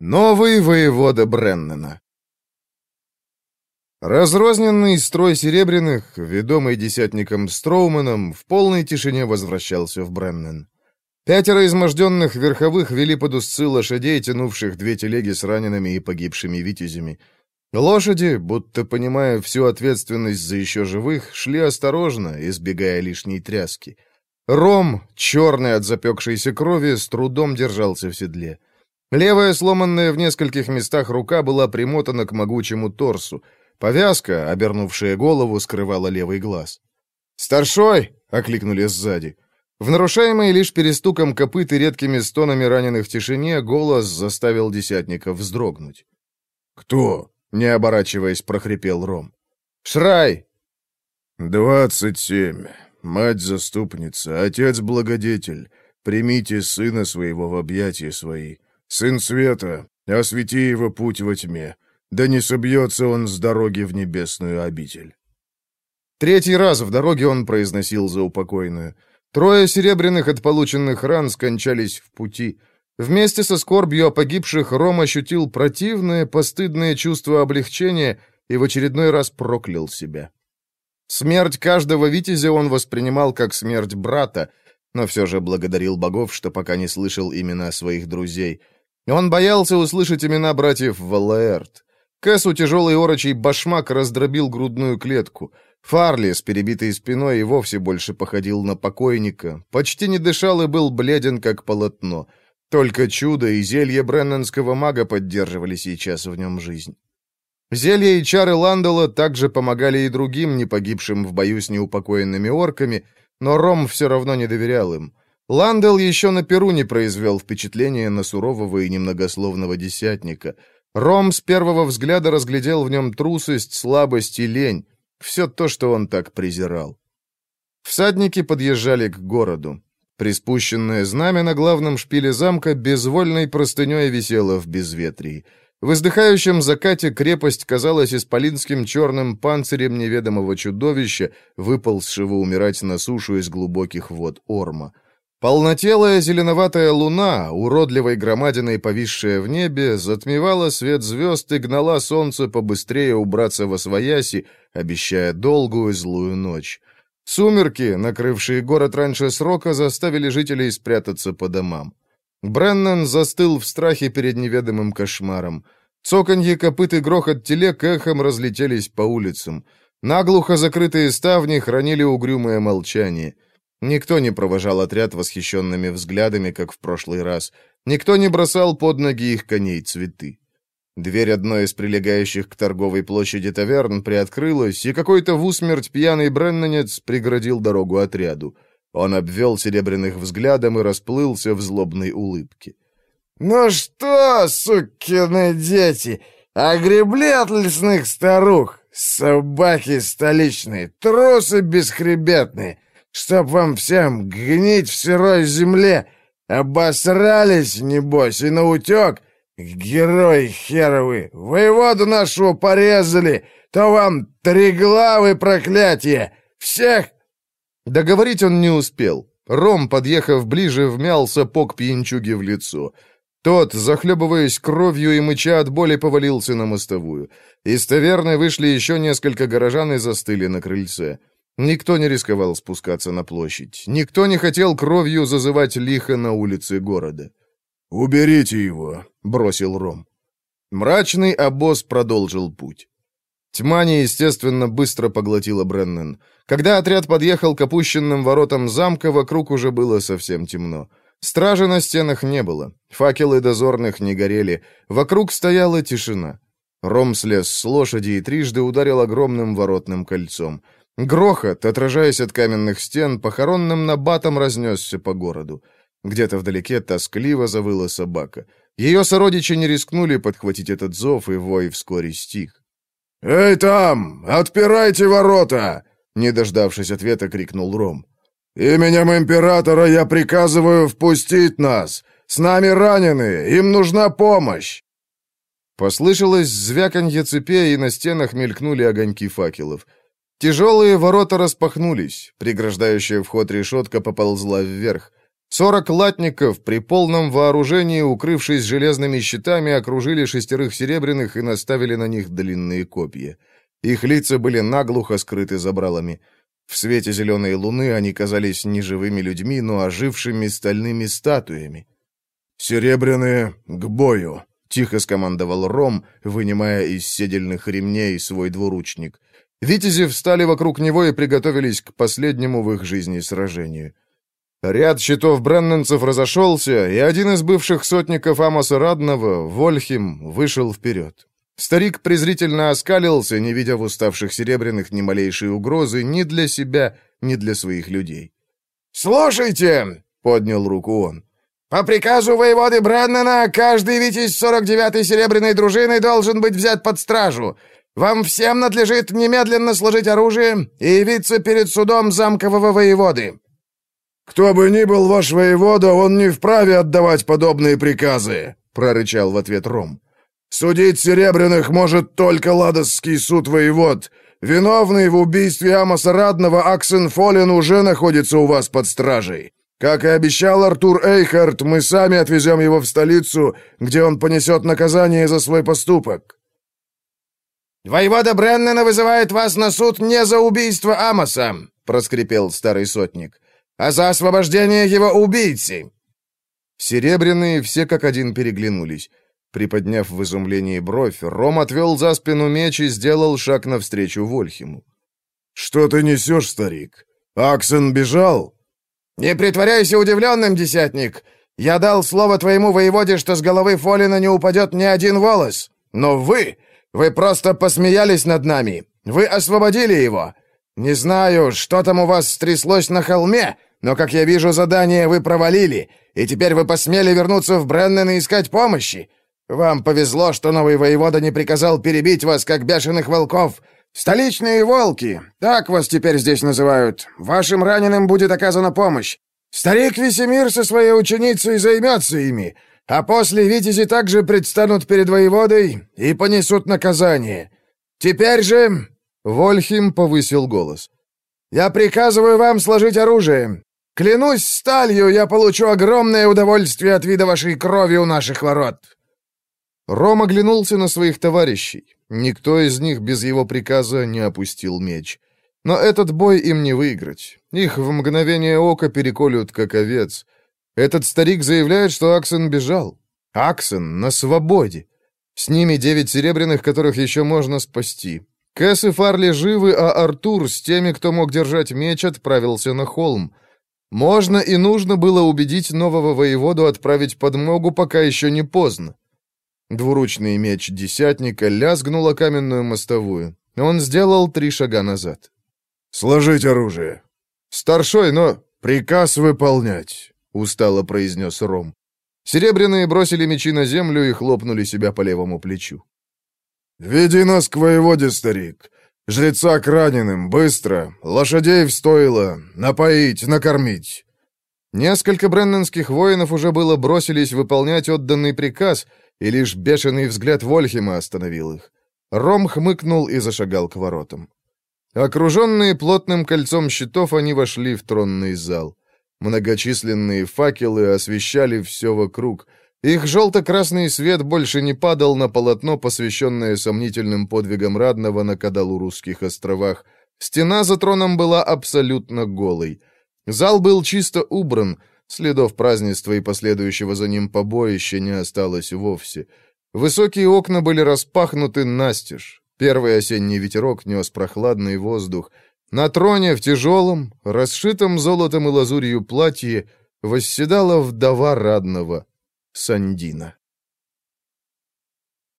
Новый воевода Бреннена Разрозненный строй серебряных, ведомый десятником Строуманом, в полной тишине возвращался в Бреннен. Пятеро изможденных верховых вели под узцы лошадей, тянувших две телеги с ранеными и погибшими витязями. Лошади, будто понимая всю ответственность за еще живых, шли осторожно, избегая лишней тряски. Ром, черный от запекшейся крови, с трудом держался в седле. Левая, сломанная в нескольких местах рука, была примотана к могучему торсу — Повязка, обернувшая голову, скрывала левый глаз. «Старшой!» — окликнули сзади. В нарушаемой лишь перестуком копыт и редкими стонами раненых тишине голос заставил десятника вздрогнуть. «Кто?» — не оборачиваясь, прохрипел Ром. «Шрай!» «Двадцать семь. Мать-заступница, отец-благодетель, примите сына своего в объятия свои. Сын света, освети его путь во тьме. Да не собьется он с дороги в небесную обитель. Третий раз в дороге он произносил за упокойную. Трое серебряных от полученных ран скончались в пути. Вместе со скорбью о погибших Ром ощутил противное, постыдное чувство облегчения и в очередной раз проклял себя. Смерть каждого витязя он воспринимал как смерть брата, но все же благодарил богов, что пока не слышал имена своих друзей. Он боялся услышать имена братьев Валаэрт. Кэсу тяжелый орочий башмак раздробил грудную клетку. Фарли с перебитой спиной и вовсе больше походил на покойника. Почти не дышал и был бледен, как полотно. Только чудо и зелье бреннанского мага поддерживали сейчас в нем жизнь. Зелья и чары Ландала также помогали и другим, не погибшим в бою с неупокоенными орками, но Ром все равно не доверял им. Ландал еще на Перу не произвел впечатления на сурового и немногословного десятника — Ром с первого взгляда разглядел в нем трусость, слабость и лень. Все то, что он так презирал. Всадники подъезжали к городу. Приспущенное знамя на главном шпиле замка безвольной простыней висело в безветрии. В издыхающем закате крепость казалась исполинским черным панцирем неведомого чудовища, выползшего умирать на сушу из глубоких вод Орма. Полнотелая зеленоватая луна, уродливой громадиной повисшая в небе, затмевала свет звезд и гнала солнце побыстрее убраться во свояси, обещая долгую злую ночь. Сумерки, накрывшие город раньше срока, заставили жителей спрятаться по домам. Бреннан застыл в страхе перед неведомым кошмаром. Цоканье копыт и грохот телег эхом разлетелись по улицам. Наглухо закрытые ставни хранили угрюмое молчание — Никто не провожал отряд восхищенными взглядами, как в прошлый раз. Никто не бросал под ноги их коней цветы. Дверь одной из прилегающих к торговой площади таверн приоткрылась, и какой-то в усмерть пьяный бреннанец преградил дорогу отряду. Он обвел серебряных взглядом и расплылся в злобной улыбке. «Ну что, сукины дети, огребли от лесных старух? Собаки столичные, трусы бесхребетные!» Чтоб вам всем гнить в сырой земле. Обосрались, небось, и наутек. Герой херовы, воеводу нашего порезали, то вам три главы проклятие. Всех...» Договорить он не успел. Ром, подъехав ближе, вмял сапог пьянчуги в лицо. Тот, захлебываясь кровью и мыча от боли, повалился на мостовую. Из таверны вышли еще несколько горожан и застыли на крыльце. Никто не рисковал спускаться на площадь. Никто не хотел кровью зазывать лихо на улице города. «Уберите его», — бросил Ром. Мрачный обоз продолжил путь. Тьма неестественно быстро поглотила Бреннен. Когда отряд подъехал к опущенным воротам замка, вокруг уже было совсем темно. Стражи на стенах не было, факелы дозорных не горели, вокруг стояла тишина. Ром слез с лошади и трижды ударил огромным воротным кольцом — Грохот, отражаясь от каменных стен, похоронным набатом разнесся по городу. Где-то вдалеке тоскливо завыла собака. Ее сородичи не рискнули подхватить этот зов, и вой вскоре стих. «Эй, там! Отпирайте ворота!» Не дождавшись ответа, крикнул Ром. «Именем императора я приказываю впустить нас! С нами раненые! Им нужна помощь!» Послышалось звяканье цепей, и на стенах мелькнули огоньки факелов. Тяжелые ворота распахнулись, преграждающая вход решетка поползла вверх. Сорок латников при полном вооружении, укрывшись железными щитами, окружили шестерых серебряных и наставили на них длинные копья. Их лица были наглухо скрыты забралами. В свете зеленой луны они казались не живыми людьми, но ожившими стальными статуями. «Серебряные, к бою!» — тихо скомандовал Ром, вынимая из седельных ремней свой двуручник. Витязи встали вокруг него и приготовились к последнему в их жизни сражению. Ряд щитов бренненцев разошелся, и один из бывших сотников Амоса Радного, Вольхим, вышел вперед. Старик презрительно оскалился, не видя в уставших серебряных ни малейшей угрозы ни для себя, ни для своих людей. «Слушайте!» — поднял руку он. «По приказу воеводы Бреннена, каждый витязь 49-й серебряной дружины должен быть взят под стражу. Вам всем надлежит немедленно сложить оружие и явиться перед судом замкового воеводы». «Кто бы ни был ваш воевода, он не вправе отдавать подобные приказы», — прорычал в ответ Ром. «Судить Серебряных может только Ладосский суд воевод. Виновный в убийстве Амоса Радного Аксен Фолин уже находится у вас под стражей. Как и обещал Артур Эйхард, мы сами отвезем его в столицу, где он понесет наказание за свой поступок». «Воевода Бреннена вызывает вас на суд не за убийство Амоса», — проскрипел старый сотник, «а за освобождение его убийцы». Серебряные все как один переглянулись. Приподняв в изумлении бровь, Ром отвел за спину меч и сделал шаг навстречу Вольхиму. «Что ты несешь, старик? Аксен бежал?» «Не притворяйся удивленным, десятник. Я дал слово твоему воеводе, что с головы Фолина не упадет ни один волос. Но вы, вы просто посмеялись над нами. Вы освободили его. Не знаю, что там у вас стряслось на холме, но, как я вижу, задание вы провалили, и теперь вы посмели вернуться в Бреннен и искать помощи. Вам повезло, что новый воевода не приказал перебить вас, как бешеных волков. Столичные волки, так вас теперь здесь называют. Вашим раненым будет оказана помощь. Старик Весемир со своей ученицей займется ими, а после витязи также предстанут перед воеводой и понесут наказание. Теперь же...» Вольхим повысил голос. «Я приказываю вам сложить оружие. Клянусь сталью, я получу огромное удовольствие от вида вашей крови у наших ворот». Ром оглянулся на своих товарищей. Никто из них без его приказа не опустил меч. Но этот бой им не выиграть. Их в мгновение ока переколют, как овец. Этот старик заявляет, что Аксен бежал. Аксен на свободе. С ними девять серебряных, которых еще можно спасти. Кэс и Фарли живы, а Артур с теми, кто мог держать меч, отправился на холм. Можно и нужно было убедить нового воеводу отправить подмогу, пока еще не поздно. Двуручный меч десятника лязгнул о каменную мостовую. Он сделал три шага назад. «Сложить оружие!» «Старшой, но...» «Приказ выполнять!» — устало произнес Ром. Серебряные бросили мечи на землю и хлопнули себя по левому плечу. «Веди нас к воеводе, старик. Жреца к раненым, быстро. Лошадей в стойло. Напоить, накормить». Несколько бренненских воинов уже было бросились выполнять отданный приказ — и лишь бешеный взгляд Вольхема остановил их. Ром хмыкнул и зашагал к воротам. Окруженные плотным кольцом щитов, они вошли в тронный зал. Многочисленные факелы освещали все вокруг. Их желто-красный свет больше не падал на полотно, посвященное сомнительным подвигам Радного на Кадалурусских островах. Стена за троном была абсолютно голой. Зал был чисто убран, Следов празднества и последующего за ним побоища не осталось вовсе. Высокие окна были распахнуты настежь. Первый осенний ветерок нес прохладный воздух. На троне в тяжелом, расшитом золотом и лазурью платье восседала вдова радного Сандина.